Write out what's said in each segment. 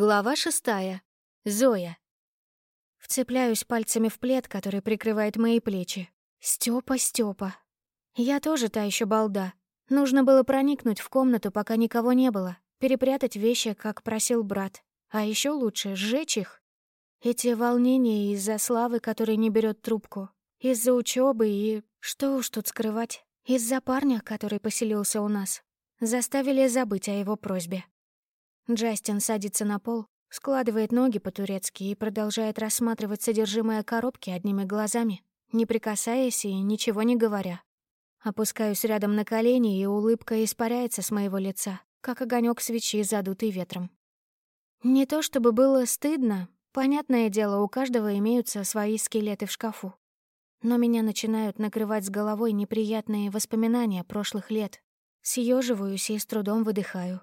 Глава шестая. Зоя. Вцепляюсь пальцами в плед, который прикрывает мои плечи. Стёпа, Стёпа. Я тоже та еще балда. Нужно было проникнуть в комнату, пока никого не было, перепрятать вещи, как просил брат. А еще лучше — сжечь их. Эти волнения из-за славы, который не берет трубку, из-за учебы и... Что уж тут скрывать, из-за парня, который поселился у нас, заставили забыть о его просьбе. Джастин садится на пол, складывает ноги по-турецки и продолжает рассматривать содержимое коробки одними глазами, не прикасаясь и ничего не говоря. Опускаюсь рядом на колени, и улыбка испаряется с моего лица, как огонек свечи, задутый ветром. Не то чтобы было стыдно, понятное дело, у каждого имеются свои скелеты в шкафу. Но меня начинают накрывать с головой неприятные воспоминания прошлых лет. Съеживаюсь и с трудом выдыхаю.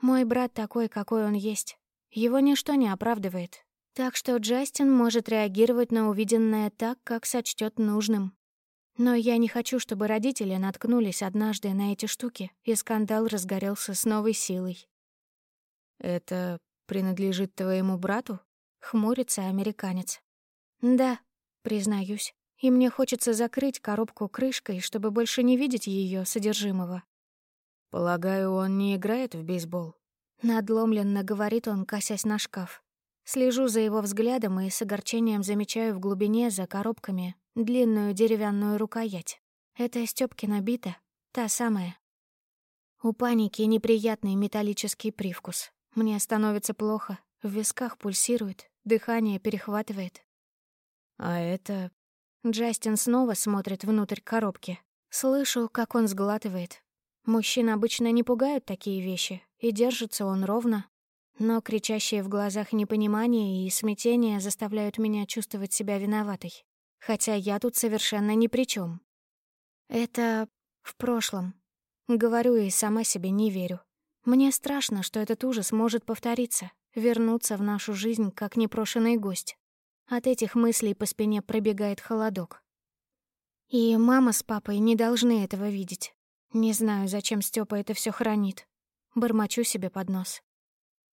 Мой брат такой, какой он есть. Его ничто не оправдывает. Так что Джастин может реагировать на увиденное так, как сочтет нужным. Но я не хочу, чтобы родители наткнулись однажды на эти штуки, и скандал разгорелся с новой силой. «Это принадлежит твоему брату?» — хмурится американец. «Да, признаюсь. И мне хочется закрыть коробку крышкой, чтобы больше не видеть ее содержимого. «Полагаю, он не играет в бейсбол?» Надломленно говорит он, косясь на шкаф. Слежу за его взглядом и с огорчением замечаю в глубине за коробками длинную деревянную рукоять. Это Стёпкина бита, та самая. У паники неприятный металлический привкус. Мне становится плохо, в висках пульсирует, дыхание перехватывает. А это... Джастин снова смотрит внутрь коробки. Слышу, как он сглатывает, Мужчин обычно не пугают такие вещи, и держится он ровно. Но кричащие в глазах непонимание и смятение заставляют меня чувствовать себя виноватой. Хотя я тут совершенно ни при чем. Это в прошлом. Говорю и сама себе не верю. Мне страшно, что этот ужас может повториться, вернуться в нашу жизнь как непрошенный гость. От этих мыслей по спине пробегает холодок. И мама с папой не должны этого видеть. Не знаю, зачем Степа это все хранит. Бормочу себе под нос.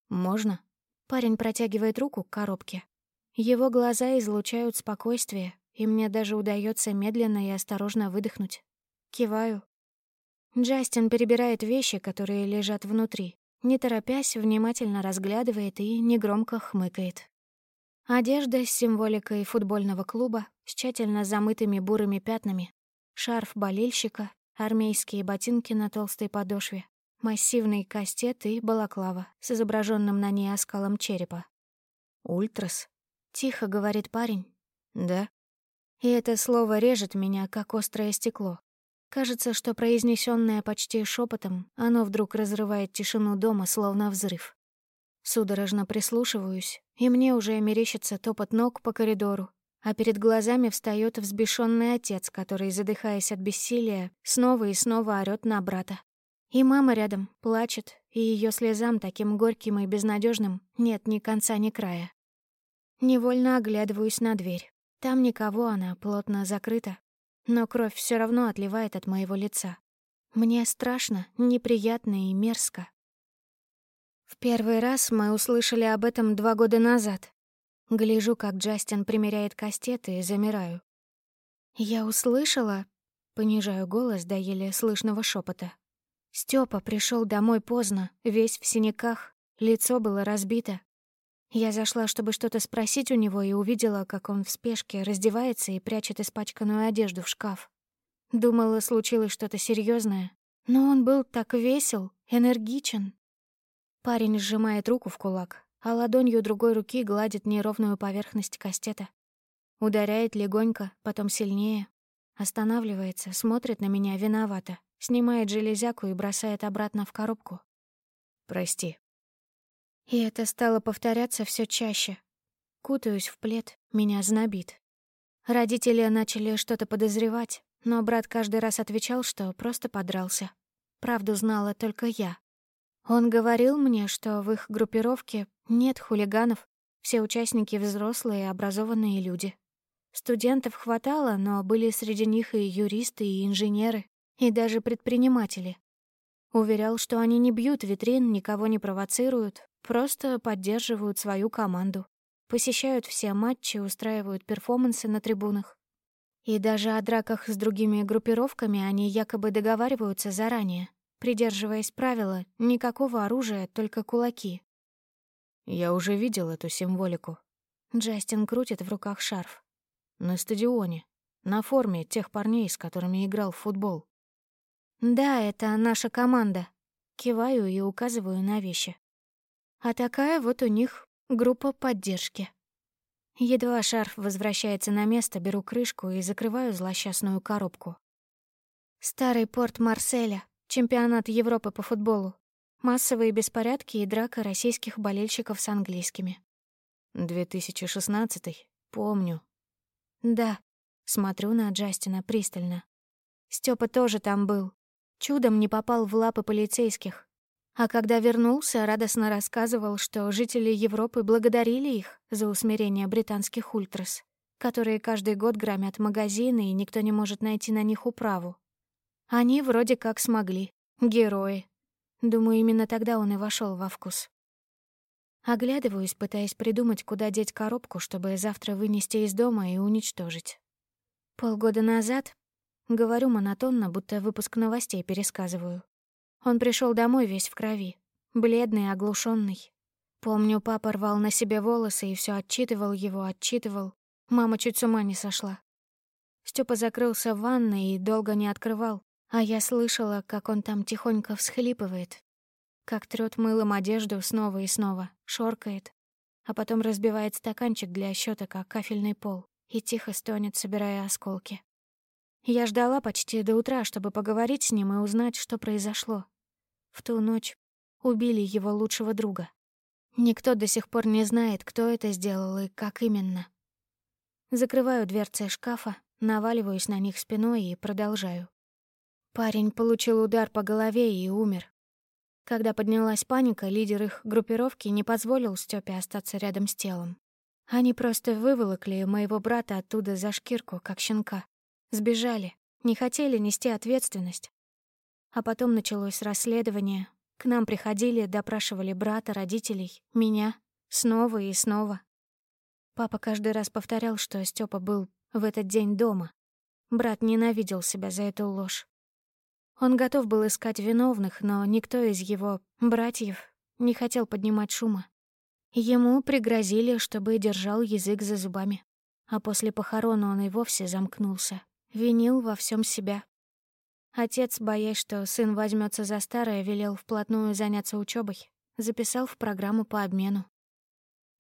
«Можно?» Парень протягивает руку к коробке. Его глаза излучают спокойствие, и мне даже удается медленно и осторожно выдохнуть. Киваю. Джастин перебирает вещи, которые лежат внутри, не торопясь, внимательно разглядывает и негромко хмыкает. Одежда с символикой футбольного клуба, с тщательно замытыми бурыми пятнами, шарф болельщика армейские ботинки на толстой подошве, массивный кастет и балаклава с изображенным на ней оскалом черепа. «Ультрас?» — тихо говорит парень. «Да». И это слово режет меня, как острое стекло. Кажется, что произнесенное почти шепотом, оно вдруг разрывает тишину дома, словно взрыв. Судорожно прислушиваюсь, и мне уже мерещится топот ног по коридору, а перед глазами встает взбешенный отец, который, задыхаясь от бессилия, снова и снова орёт на брата. И мама рядом плачет, и ее слезам таким горьким и безнадежным нет ни конца, ни края. Невольно оглядываюсь на дверь. Там никого, она плотно закрыта. Но кровь все равно отливает от моего лица. Мне страшно, неприятно и мерзко. В первый раз мы услышали об этом два года назад, Гляжу, как Джастин примеряет кастет и замираю. Я услышала, понижаю голос до еле слышного шепота. Степа пришел домой поздно, весь в синяках, лицо было разбито. Я зашла, чтобы что-то спросить у него, и увидела, как он в спешке раздевается и прячет испачканную одежду в шкаф. Думала, случилось что-то серьезное, но он был так весел, энергичен. Парень сжимает руку в кулак, а ладонью другой руки гладит неровную поверхность кастета. Ударяет легонько, потом сильнее. Останавливается, смотрит на меня виновато, снимает железяку и бросает обратно в коробку. «Прости». И это стало повторяться все чаще. Кутаюсь в плед, меня знобит. Родители начали что-то подозревать, но брат каждый раз отвечал, что просто подрался. Правду знала только я. Он говорил мне, что в их группировке нет хулиганов, все участники взрослые образованные люди. Студентов хватало, но были среди них и юристы, и инженеры, и даже предприниматели. Уверял, что они не бьют витрин, никого не провоцируют, Просто поддерживают свою команду. Посещают все матчи, устраивают перформансы на трибунах. И даже о драках с другими группировками они якобы договариваются заранее, придерживаясь правила «никакого оружия, только кулаки». Я уже видел эту символику. Джастин крутит в руках шарф. На стадионе, на форме тех парней, с которыми играл в футбол. «Да, это наша команда». Киваю и указываю на вещи. А такая вот у них группа поддержки. Едва шарф возвращается на место, беру крышку и закрываю злосчастную коробку. Старый порт Марселя, чемпионат Европы по футболу. Массовые беспорядки и драка российских болельщиков с английскими. 2016 помню. Да, смотрю на Джастина пристально. Степа тоже там был. Чудом не попал в лапы полицейских. А когда вернулся, радостно рассказывал, что жители Европы благодарили их за усмирение британских ультрас, которые каждый год громят магазины, и никто не может найти на них управу. Они вроде как смогли. Герои. Думаю, именно тогда он и вошел во вкус. Оглядываюсь, пытаясь придумать, куда деть коробку, чтобы завтра вынести из дома и уничтожить. Полгода назад, говорю монотонно, будто выпуск новостей пересказываю, он пришел домой весь в крови, бледный, оглушенный. Помню, папа рвал на себе волосы и все отчитывал его, отчитывал. Мама чуть с ума не сошла. Степа закрылся в ванной и долго не открывал, а я слышала, как он там тихонько всхлипывает, как трёт мылом одежду снова и снова, шоркает, а потом разбивает стаканчик для счёта, как кафельный пол, и тихо стонет, собирая осколки. Я ждала почти до утра, чтобы поговорить с ним и узнать, что произошло. В ту ночь убили его лучшего друга. Никто до сих пор не знает, кто это сделал и как именно. Закрываю дверцы шкафа, наваливаюсь на них спиной и продолжаю. Парень получил удар по голове и умер. Когда поднялась паника, лидер их группировки не позволил Стёпе остаться рядом с телом. Они просто выволокли моего брата оттуда за шкирку, как щенка. Сбежали, не хотели нести ответственность. А потом началось расследование. К нам приходили, допрашивали брата, родителей, меня. Снова и снова. Папа каждый раз повторял, что Степа был в этот день дома. Брат ненавидел себя за эту ложь. Он готов был искать виновных, но никто из его братьев не хотел поднимать шума. Ему пригрозили, чтобы держал язык за зубами. А после похорон он и вовсе замкнулся. Винил во всем себя. Отец, боясь, что сын возьмется за старое, велел вплотную заняться учебой, записал в программу по обмену.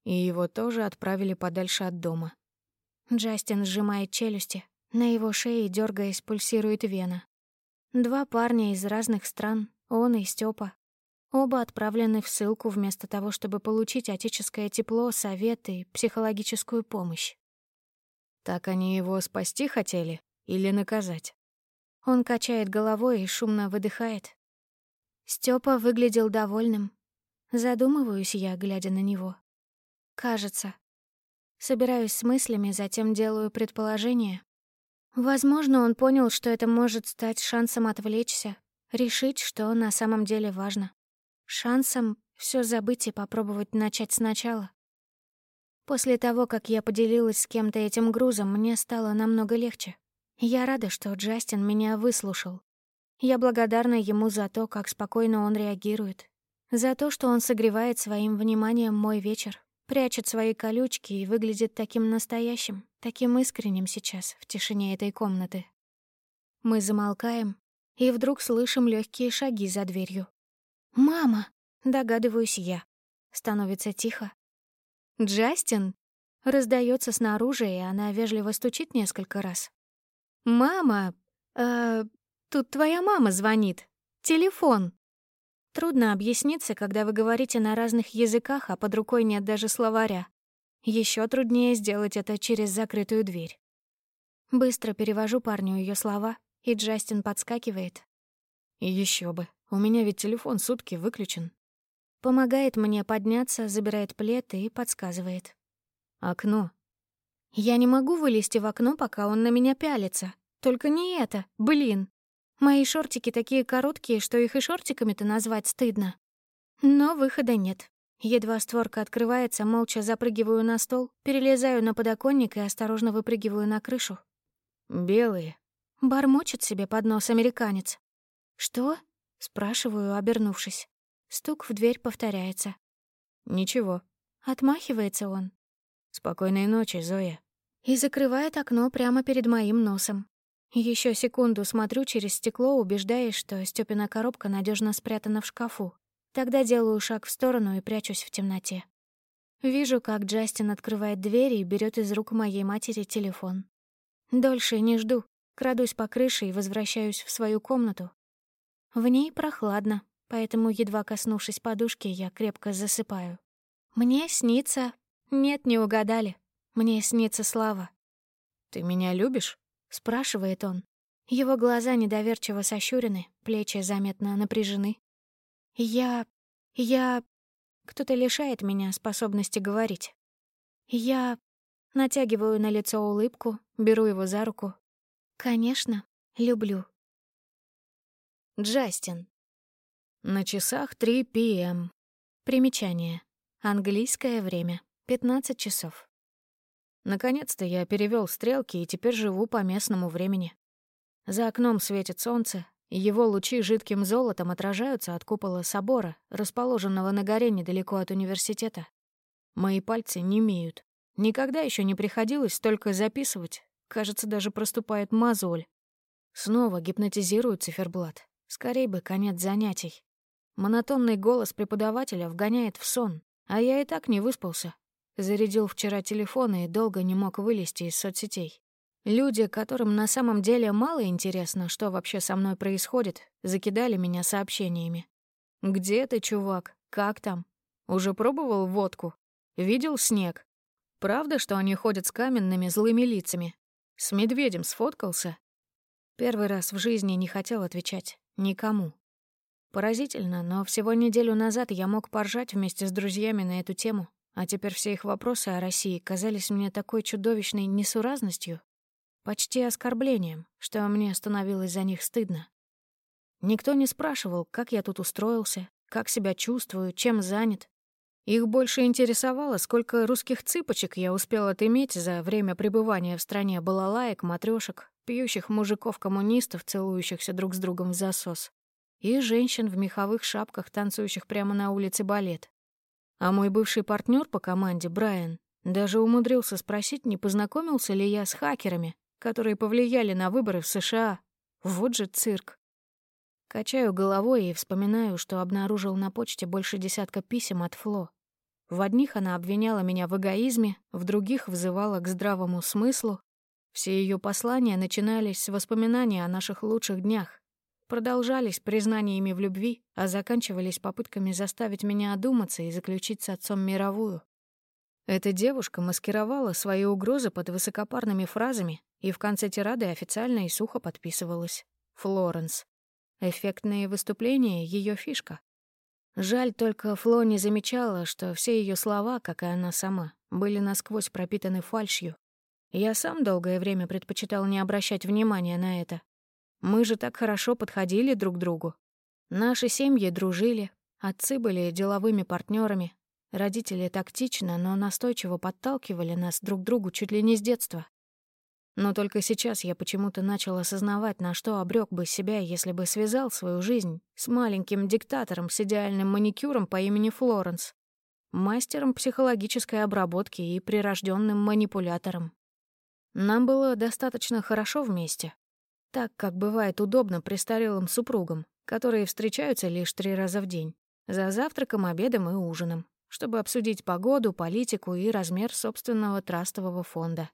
И его тоже отправили подальше от дома. Джастин сжимает челюсти, на его шее, дергаясь, пульсирует вена. Два парня из разных стран, он и Степа. Оба отправлены в ссылку вместо того, чтобы получить отеческое тепло, совет и психологическую помощь. Так они его спасти хотели или наказать? Он качает головой и шумно выдыхает. Степа выглядел довольным. Задумываюсь я, глядя на него. Кажется. Собираюсь с мыслями, затем делаю предположение. Возможно, он понял, что это может стать шансом отвлечься, решить, что на самом деле важно. Шансом все забыть и попробовать начать сначала. После того, как я поделилась с кем-то этим грузом, мне стало намного легче. Я рада, что Джастин меня выслушал. Я благодарна ему за то, как спокойно он реагирует. За то, что он согревает своим вниманием мой вечер, прячет свои колючки и выглядит таким настоящим, таким искренним сейчас в тишине этой комнаты. Мы замолкаем, и вдруг слышим легкие шаги за дверью. «Мама!» — догадываюсь я. Становится тихо. «Джастин?» — раздается снаружи, и она вежливо стучит несколько раз. «Мама, э, тут твоя мама звонит. Телефон». Трудно объясниться, когда вы говорите на разных языках, а под рукой нет даже словаря. Еще труднее сделать это через закрытую дверь. Быстро перевожу парню ее слова, и Джастин подскакивает. Еще бы, у меня ведь телефон сутки выключен. Помогает мне подняться, забирает плед и подсказывает. Окно. Я не могу вылезти в окно, пока он на меня пялится. Только не это, блин. Мои шортики такие короткие, что их и шортиками-то назвать стыдно. Но выхода нет. Едва створка открывается, молча запрыгиваю на стол, перелезаю на подоконник и осторожно выпрыгиваю на крышу. «Белые». Бормочет себе под нос американец. «Что?» — спрашиваю, обернувшись. Стук в дверь повторяется. «Ничего». Отмахивается он. «Спокойной ночи, Зоя». И закрывает окно прямо перед моим носом. Еще секунду смотрю через стекло, убеждаясь, что Стёпина коробка надежно спрятана в шкафу. Тогда делаю шаг в сторону и прячусь в темноте. Вижу, как Джастин открывает дверь и берет из рук моей матери телефон. Дольше не жду. Крадусь по крыше и возвращаюсь в свою комнату. В ней прохладно, поэтому, едва коснувшись подушки, я крепко засыпаю. Мне снится... Нет, не угадали. Мне снится Слава. «Ты меня любишь?» — спрашивает он. Его глаза недоверчиво сощурены, плечи заметно напряжены. Я... я... Кто-то лишает меня способности говорить. Я... Натягиваю на лицо улыбку, беру его за руку. Конечно, люблю. Джастин. На часах 3 п.м. Примечание. Английское время. 15 часов. Наконец-то я перевел стрелки и теперь живу по местному времени. За окном светит солнце, и его лучи жидким золотом отражаются от купола собора, расположенного на горе недалеко от университета. Мои пальцы не имеют. Никогда еще не приходилось столько записывать. Кажется, даже проступает мозоль. Снова гипнотизирует циферблат. Скорей бы конец занятий. Монотонный голос преподавателя вгоняет в сон, а я и так не выспался. Зарядил вчера телефон и долго не мог вылезти из соцсетей. Люди, которым на самом деле мало интересно, что вообще со мной происходит, закидали меня сообщениями. «Где ты, чувак? Как там? Уже пробовал водку? Видел снег? Правда, что они ходят с каменными злыми лицами? С медведем сфоткался?» Первый раз в жизни не хотел отвечать. Никому. Поразительно, но всего неделю назад я мог поржать вместе с друзьями на эту тему, а теперь все их вопросы о России казались мне такой чудовищной несуразностью, почти оскорблением, что мне становилось за них стыдно. Никто не спрашивал, как я тут устроился, как себя чувствую, чем занят. Их больше интересовало, сколько русских цыпочек я успел отыметь за время пребывания в стране балалаек, матрёшек, пьющих мужиков-коммунистов, целующихся друг с другом в засос, и женщин в меховых шапках, танцующих прямо на улице балет. А мой бывший партнер по команде, Брайан, даже умудрился спросить, не познакомился ли я с хакерами, которые повлияли на выборы в США. Вот же цирк. Качаю головой и вспоминаю, что обнаружил на почте больше десятка писем от Фло. В одних она обвиняла меня в эгоизме, в других взывала к здравому смыслу. Все ее послания начинались с воспоминаний о наших лучших днях, продолжались признаниями в любви, а заканчивались попытками заставить меня одуматься и заключить с отцом мировую. Эта девушка маскировала свои угрозы под высокопарными фразами и в конце тирады официально и сухо подписывалась. Флоренс. Эффектные выступления — ее фишка. Жаль только Фло не замечала, что все ее слова, как и она сама, были насквозь пропитаны фальшью. Я сам долгое время предпочитал не обращать внимания на это. Мы же так хорошо подходили друг к другу. Наши семьи дружили, отцы были деловыми партнерами, родители тактично, но настойчиво подталкивали нас друг к другу чуть ли не с детства. Но только сейчас я почему-то начал осознавать, на что обрек бы себя, если бы связал свою жизнь с маленьким диктатором с идеальным маникюром по имени Флоренс, мастером психологической обработки и прирожденным манипулятором. Нам было достаточно хорошо вместе, так, как бывает удобно престарелым супругам, которые встречаются лишь три раза в день, за завтраком, обедом и ужином, чтобы обсудить погоду, политику и размер собственного трастового фонда.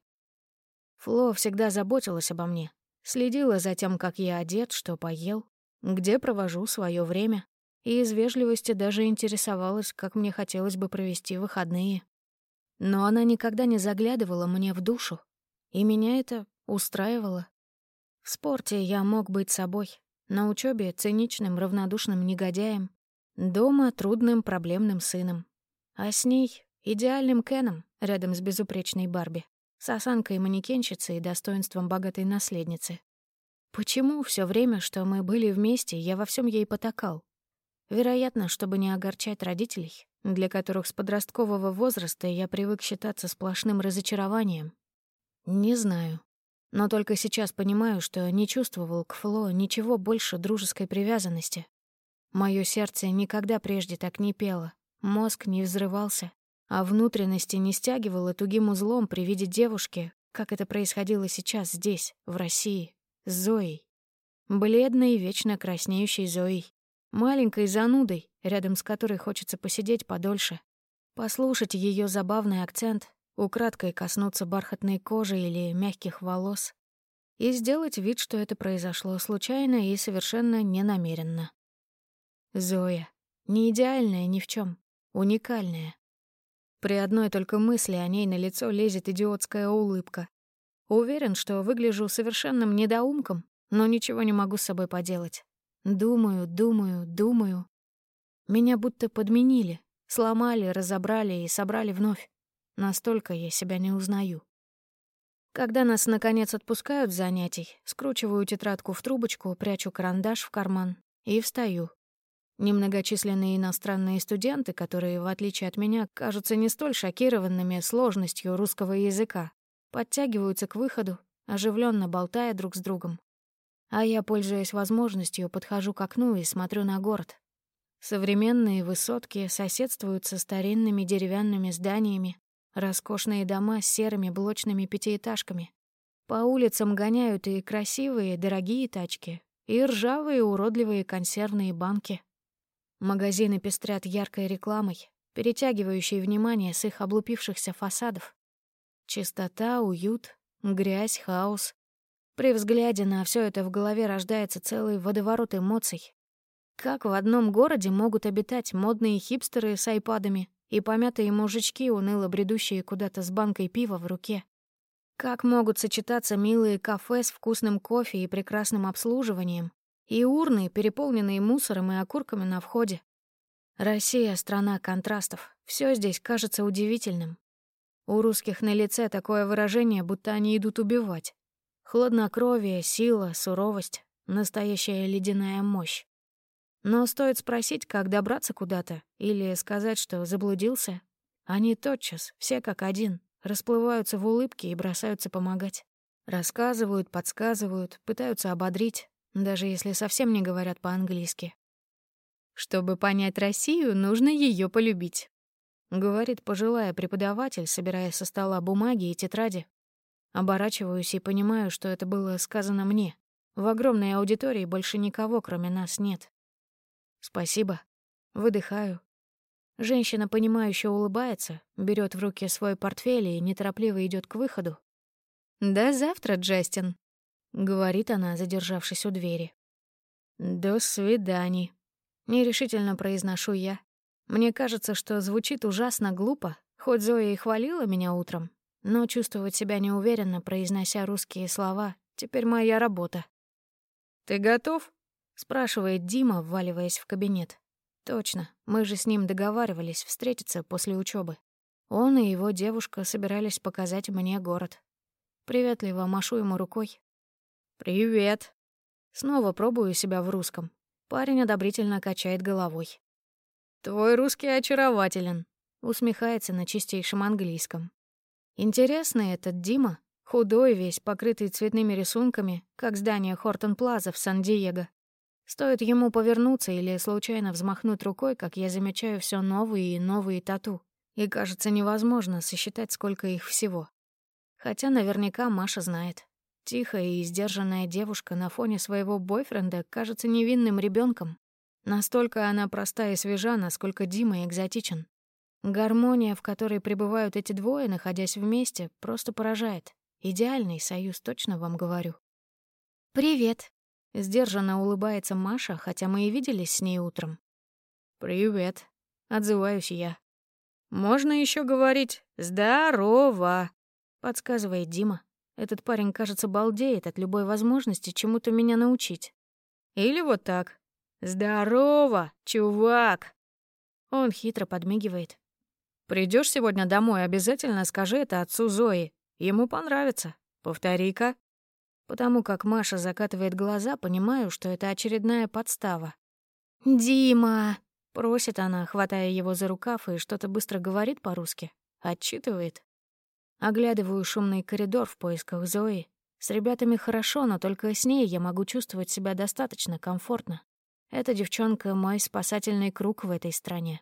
Фло всегда заботилась обо мне, следила за тем, как я одет, что поел, где провожу свое время, и из вежливости даже интересовалась, как мне хотелось бы провести выходные. Но она никогда не заглядывала мне в душу, и меня это устраивало. В спорте я мог быть собой, на учебе циничным, равнодушным негодяем, дома трудным, проблемным сыном, а с ней — идеальным Кеном рядом с безупречной Барби с осанкой манекенщицы и достоинством богатой наследницы. Почему все время, что мы были вместе, я во всем ей потакал? Вероятно, чтобы не огорчать родителей, для которых с подросткового возраста я привык считаться сплошным разочарованием? Не знаю. Но только сейчас понимаю, что не чувствовал к Фло ничего больше дружеской привязанности. Моё сердце никогда прежде так не пело, мозг не взрывался, а внутренности не стягивало тугим узлом при виде девушки, как это происходило сейчас здесь, в России, с Зоей. Бледной, вечно краснеющей Зоей. Маленькой занудой, рядом с которой хочется посидеть подольше. Послушать ее забавный акцент, украдкой коснуться бархатной кожи или мягких волос. И сделать вид, что это произошло случайно и совершенно ненамеренно. Зоя. Не идеальная ни в чем, уникальная. При одной только мысли о ней на лицо лезет идиотская улыбка. Уверен, что выгляжу совершенным недоумком, но ничего не могу с собой поделать. Думаю, думаю, думаю. Меня будто подменили, сломали, разобрали и собрали вновь. Настолько я себя не узнаю. Когда нас, наконец, отпускают с занятий, скручиваю тетрадку в трубочку, прячу карандаш в карман и встаю. Немногочисленные иностранные студенты, которые, в отличие от меня, кажутся не столь шокированными сложностью русского языка, подтягиваются к выходу, оживленно болтая друг с другом. А я, пользуясь возможностью, подхожу к окну и смотрю на город. Современные высотки соседствуют со старинными деревянными зданиями, роскошные дома с серыми блочными пятиэтажками. По улицам гоняют и красивые, дорогие тачки, и ржавые, уродливые консервные банки — Магазины пестрят яркой рекламой, перетягивающей внимание с их облупившихся фасадов. Чистота, уют, грязь, хаос. При взгляде на все это в голове рождается целый водоворот эмоций. Как в одном городе могут обитать модные хипстеры с айпадами и помятые мужички, уныло бредущие куда-то с банкой пива в руке? Как могут сочетаться милые кафе с вкусным кофе и прекрасным обслуживанием и урны, переполненные мусором и окурками на входе. Россия — страна контрастов. Все здесь кажется удивительным. У русских на лице такое выражение, будто они идут убивать. Хладнокровие, сила, суровость, настоящая ледяная мощь. Но стоит спросить, как добраться куда-то, или сказать, что заблудился, они тотчас, все как один, расплываются в улыбке и бросаются помогать. Рассказывают, подсказывают, пытаются ободрить, даже если совсем не говорят по-английски. Чтобы понять Россию, нужно ее полюбить, говорит пожилая преподаватель, собирая со стола бумаги и тетради. Оборачиваюсь и понимаю, что это было сказано мне. В огромной аудитории больше никого, кроме нас, нет. Спасибо. Выдыхаю. Женщина, понимающе улыбается, берет в руки свой портфель и неторопливо идет к выходу. «До завтра, Джастин», — говорит она, задержавшись у двери. «До свиданий», — нерешительно произношу я. Мне кажется, что звучит ужасно глупо, хоть Зоя и хвалила меня утром, но чувствовать себя неуверенно, произнося русские слова, теперь моя работа. «Ты готов?» — спрашивает Дима, вваливаясь в кабинет. «Точно, мы же с ним договаривались встретиться после учебы. Он и его девушка собирались показать мне город. Приветливо машу ему рукой, «Привет». Снова пробую себя в русском. Парень одобрительно качает головой. «Твой русский очарователен», — усмехается на чистейшем английском. Интересный этот Дима, худой весь, покрытый цветными рисунками, как здание Хортон Плаза в Сан-Диего. Стоит ему повернуться или случайно взмахнуть рукой, как я замечаю все новые и новые тату. И кажется невозможно сосчитать, сколько их всего. Хотя наверняка Маша знает. Тихая и сдержанная девушка на фоне своего бойфренда кажется невинным ребенком. Настолько она проста и свежа, насколько Дима экзотичен. Гармония, в которой пребывают эти двое, находясь вместе, просто поражает. Идеальный союз, точно вам говорю. «Привет», — сдержанно улыбается Маша, хотя мы и виделись с ней утром. «Привет», — отзываюсь я. «Можно еще говорить «здорово», — подсказывает Дима. Этот парень, кажется, балдеет от любой возможности чему-то меня научить. Или вот так. «Здорово, чувак!» Он хитро подмигивает. Придешь сегодня домой, обязательно скажи это отцу Зои. Ему понравится. Повтори-ка». Потому как Маша закатывает глаза, понимаю, что это очередная подстава. «Дима!» Просит она, хватая его за рукав, и что-то быстро говорит по-русски. Отчитывает. Оглядываю шумный коридор в поисках Зои. С ребятами хорошо, но только с ней я могу чувствовать себя достаточно комфортно. Эта девчонка — мой спасательный круг в этой стране.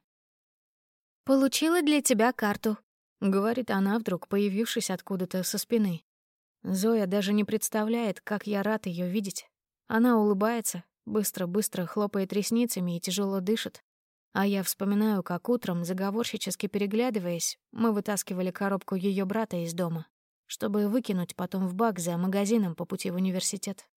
«Получила для тебя карту», — говорит она, вдруг появившись откуда-то со спины. Зоя даже не представляет, как я рад ее видеть. Она улыбается, быстро-быстро хлопает ресницами и тяжело дышит. А я вспоминаю, как утром, заговорщически переглядываясь, мы вытаскивали коробку ее брата из дома, чтобы выкинуть потом в бак за магазином по пути в университет.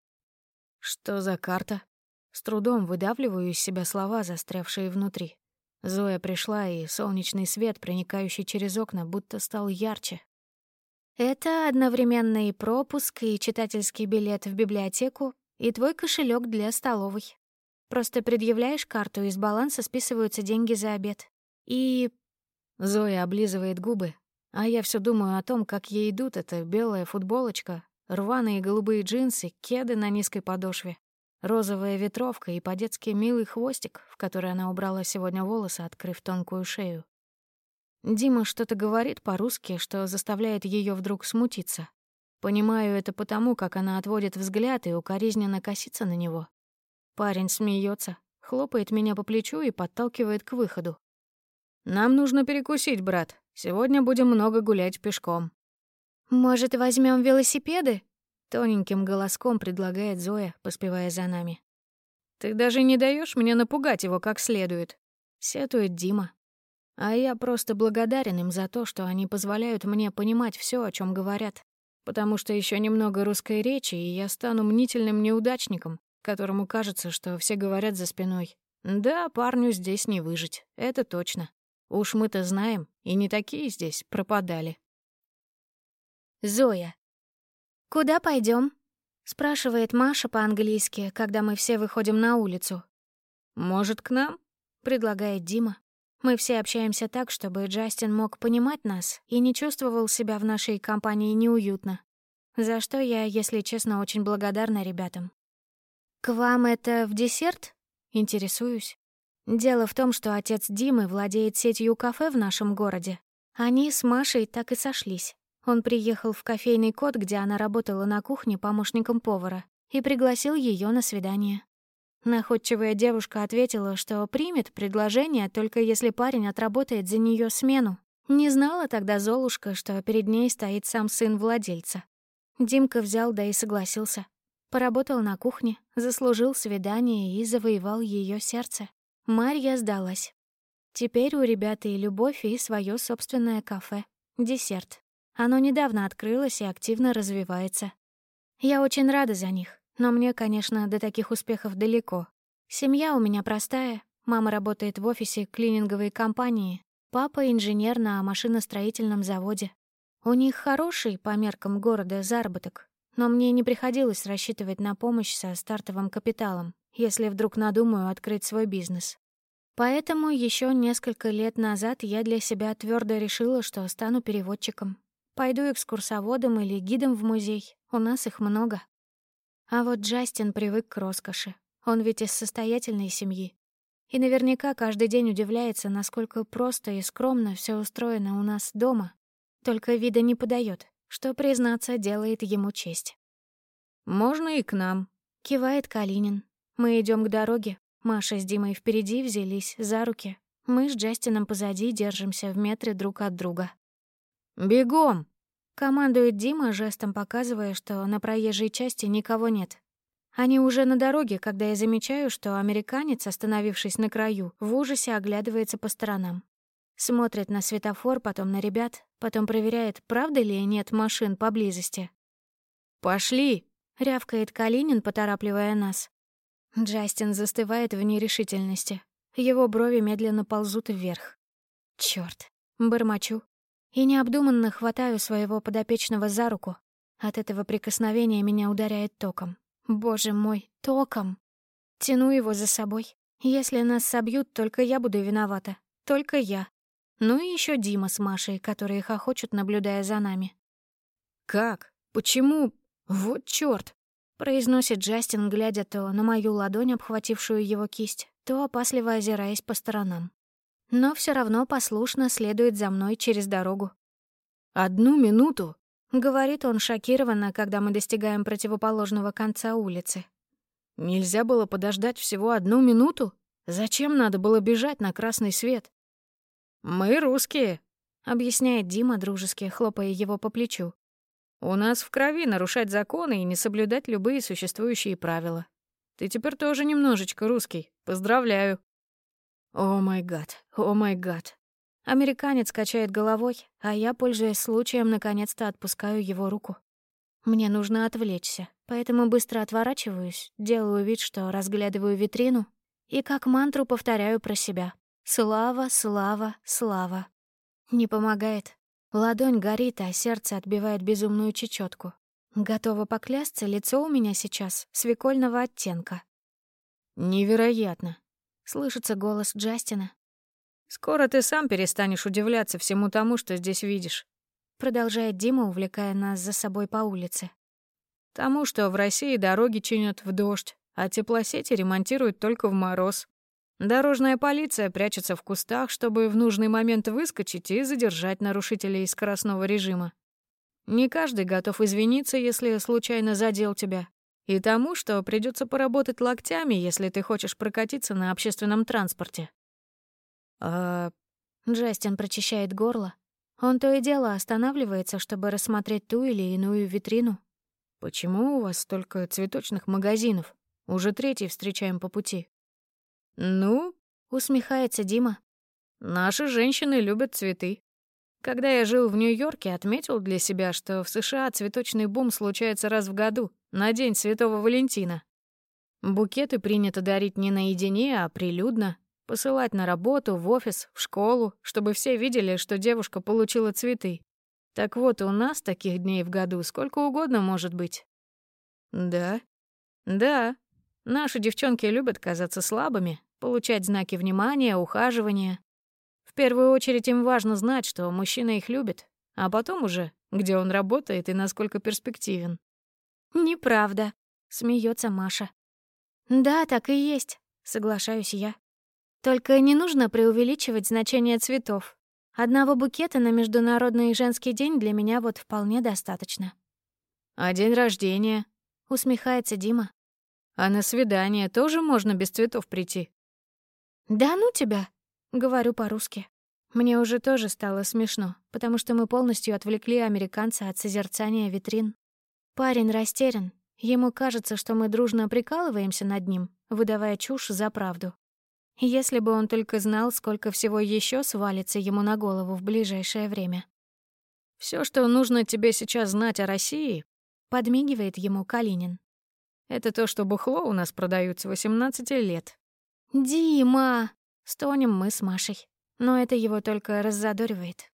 Что за карта? С трудом выдавливаю из себя слова, застрявшие внутри. Зоя пришла, и солнечный свет, проникающий через окна, будто стал ярче. Это одновременно и пропуск, и читательский билет в библиотеку, и твой кошелек для столовой. Просто предъявляешь карту, и с баланса списываются деньги за обед. И... Зоя облизывает губы, а я все думаю о том, как ей идут эта белая футболочка, рваные голубые джинсы, кеды на низкой подошве, розовая ветровка и по-детски милый хвостик, в который она убрала сегодня волосы, открыв тонкую шею. Дима что-то говорит по-русски, что заставляет ее вдруг смутиться. Понимаю это потому, как она отводит взгляд и укоризненно косится на него. Парень смеется, хлопает меня по плечу и подталкивает к выходу. «Нам нужно перекусить, брат. Сегодня будем много гулять пешком». «Может, возьмем велосипеды?» Тоненьким голоском предлагает Зоя, поспевая за нами. «Ты даже не даешь мне напугать его как следует», — сетует Дима. А я просто благодарен им за то, что они позволяют мне понимать все, о чем говорят. Потому что еще немного русской речи, и я стану мнительным неудачником, которому кажется, что все говорят за спиной. Да, парню здесь не выжить, это точно. Уж мы-то знаем, и не такие здесь пропадали. Зоя. «Куда пойдем? спрашивает Маша по-английски, когда мы все выходим на улицу. «Может, к нам?» — предлагает Дима. Мы все общаемся так, чтобы Джастин мог понимать нас и не чувствовал себя в нашей компании неуютно. За что я, если честно, очень благодарна ребятам. «К вам это в десерт?» — интересуюсь. Дело в том, что отец Димы владеет сетью кафе в нашем городе. Они с Машей так и сошлись. Он приехал в кофейный кот, где она работала на кухне помощником повара, и пригласил ее на свидание. Находчивая девушка ответила, что примет предложение, только если парень отработает за нее смену. Не знала тогда Золушка, что перед ней стоит сам сын владельца. Димка взял, да и согласился. Поработал на кухне, заслужил свидание и завоевал ее сердце. Марья сдалась. Теперь у ребят и любовь, и свое собственное кафе. Десерт. Оно недавно открылось и активно развивается. Я очень рада за них, но мне, конечно, до таких успехов далеко. Семья у меня простая. Мама работает в офисе клининговой компании, папа — инженер на машиностроительном заводе. У них хороший, по меркам города, заработок, но мне не приходилось рассчитывать на помощь со стартовым капиталом, если вдруг надумаю открыть свой бизнес. Поэтому еще несколько лет назад я для себя твердо решила, что стану переводчиком. Пойду экскурсоводом или гидом в музей, у нас их много. А вот Джастин привык к роскоши, он ведь из состоятельной семьи. И наверняка каждый день удивляется, насколько просто и скромно все устроено у нас дома, только вида не подает что, признаться, делает ему честь. «Можно и к нам», — кивает Калинин. Мы идем к дороге. Маша с Димой впереди взялись за руки. Мы с Джастином позади держимся в метре друг от друга. «Бегом!» — командует Дима, жестом показывая, что на проезжей части никого нет. Они уже на дороге, когда я замечаю, что американец, остановившись на краю, в ужасе оглядывается по сторонам. Смотрит на светофор, потом на ребят, потом проверяет, правда ли нет машин поблизости. «Пошли!» — рявкает Калинин, поторапливая нас. Джастин застывает в нерешительности. Его брови медленно ползут вверх. Чёрт, бормочу. И необдуманно хватаю своего подопечного за руку. От этого прикосновения меня ударяет током. Боже мой, током! Тяну его за собой. Если нас собьют, только я буду виновата. Только я. Ну и еще Дима с Машей, которые хохочут, наблюдая за нами. «Как? Почему? Вот чёрт!» — произносит Джастин, глядя то на мою ладонь, обхватившую его кисть, то опасливо озираясь по сторонам. Но все равно послушно следует за мной через дорогу. «Одну минуту!» — говорит он шокированно, когда мы достигаем противоположного конца улицы. «Нельзя было подождать всего одну минуту? Зачем надо было бежать на красный свет?» «Мы русские», — объясняет Дима, дружески хлопая его по плечу. «У нас в крови нарушать законы и не соблюдать любые существующие правила. Ты теперь тоже немножечко русский. Поздравляю». «О май гад, о май гад». Американец качает головой, а я, пользуясь случаем, наконец-то отпускаю его руку. Мне нужно отвлечься, поэтому быстро отворачиваюсь, делаю вид, что разглядываю витрину и как мантру повторяю про себя. «Слава, слава, слава». Не помогает. Ладонь горит, а сердце отбивает безумную чечетку. Готова поклясться, лицо у меня сейчас свекольного оттенка. «Невероятно!» — слышится голос Джастина. «Скоро ты сам перестанешь удивляться всему тому, что здесь видишь», — продолжает Дима, увлекая нас за собой по улице. «Тому, что в России дороги чинят в дождь, а теплосети ремонтируют только в мороз. Дорожная полиция прячется в кустах, чтобы в нужный момент выскочить и задержать нарушителей скоростного режима. Не каждый готов извиниться, если случайно задел тебя. И тому, что придется поработать локтями, если ты хочешь прокатиться на общественном транспорте. А... Джастин прочищает горло. Он то и дело останавливается, чтобы рассмотреть ту или иную витрину. «Почему у вас столько цветочных магазинов? Уже третий встречаем по пути». «Ну?» — усмехается Дима. «Наши женщины любят цветы. Когда я жил в Нью-Йорке, отметил для себя, что в США цветочный бум случается раз в году, на День Святого Валентина. Букеты принято дарить не наедине, а прилюдно, посылать на работу, в офис, в школу, чтобы все видели, что девушка получила цветы. Так вот, у нас таких дней в году сколько угодно может быть. Да? Да, Наши девчонки любят казаться слабыми, получать знаки внимания, ухаживания. В первую очередь им важно знать, что мужчина их любит, а потом уже, где он работает и насколько перспективен. «Неправда», — смеется Маша. «Да, так и есть», — соглашаюсь я. «Только не нужно преувеличивать значение цветов. Одного букета на Международный женский день для меня вот вполне достаточно». «А день рождения?» — усмехается Дима. А на свидание тоже можно без цветов прийти? Да ну тебя, говорю по-русски. Мне уже тоже стало смешно, потому что мы полностью отвлекли американца от созерцания витрин. Парень растерян. Ему кажется, что мы дружно прикалываемся над ним, выдавая чушь за правду. Если бы он только знал, сколько всего еще свалится ему на голову в ближайшее время. Все, что нужно тебе сейчас знать о России, подмигивает ему Калинин. Это то, что бухло у нас продают с 18 лет. «Дима!» — стонем мы с Машей. Но это его только раззадоривает.